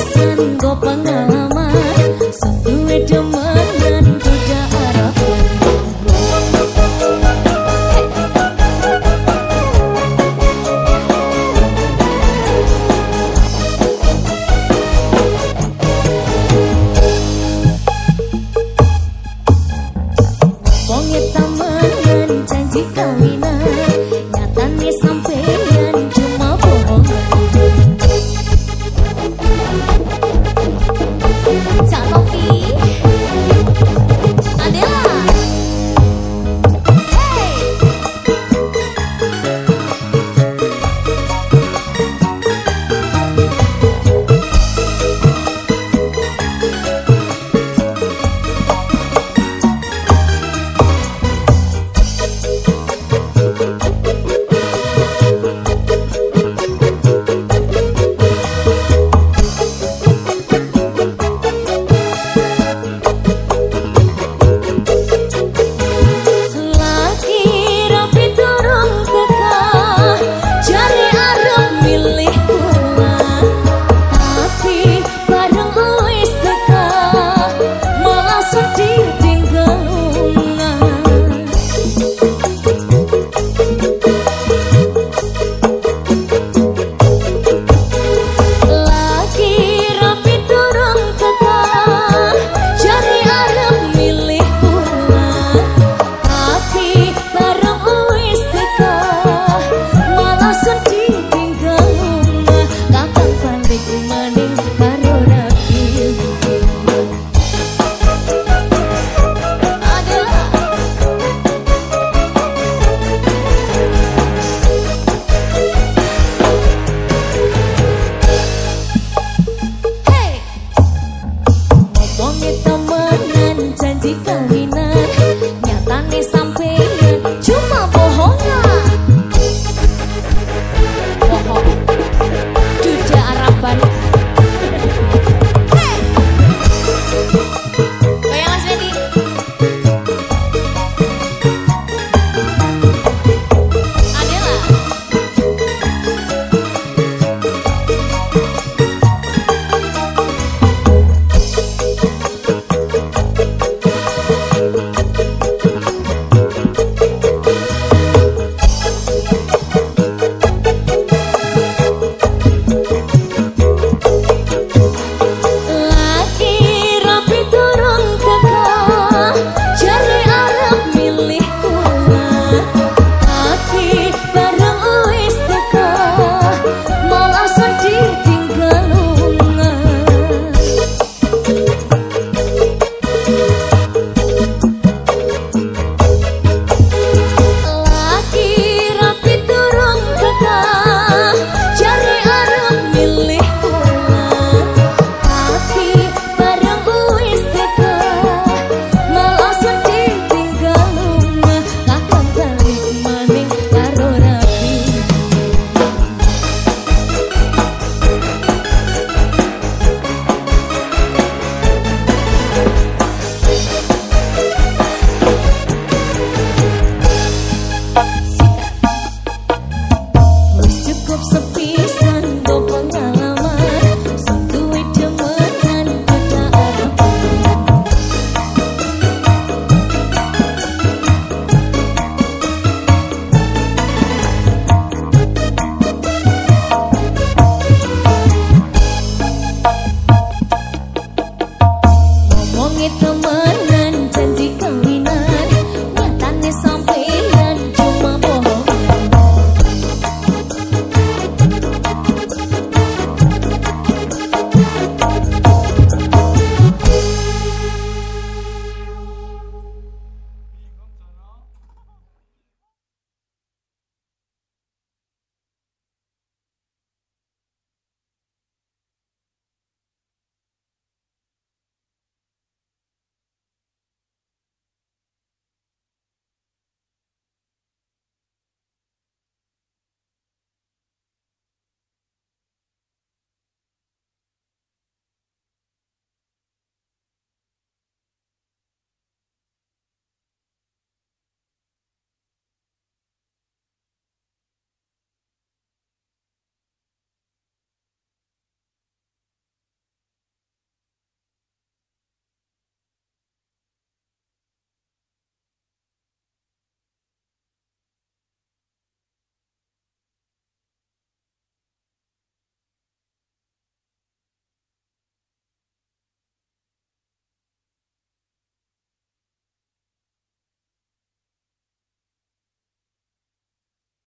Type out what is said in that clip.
Pesan go pengalaman cuerpo